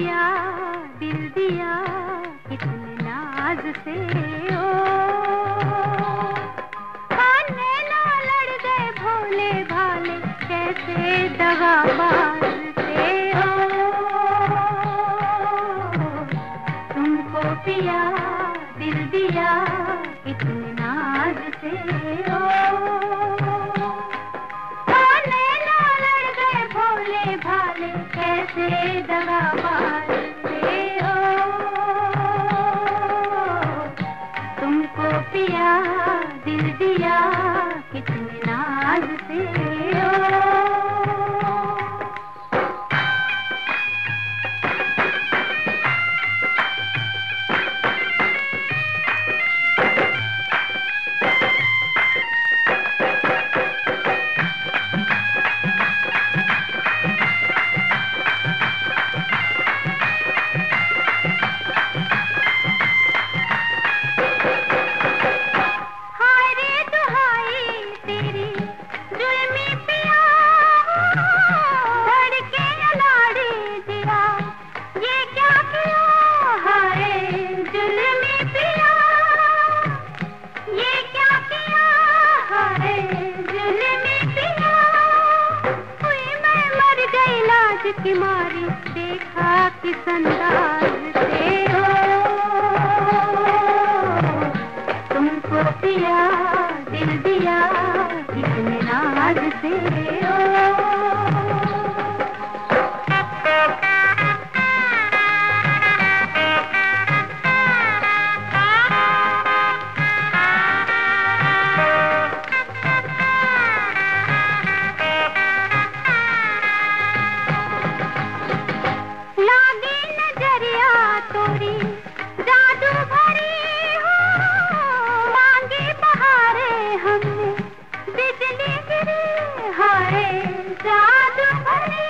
पिया दिल दिया कितने नाज से, ओ। खाने ना लड़ गए भोले भाले, कैसे दगा मारते हो? तुमको पिया, दिल दिया कितने तुमको पिया दिल दिया कितने की मारी देखा किस अंदाज से हो। तुमको दिया दिल दिया कितने नाज से। जादू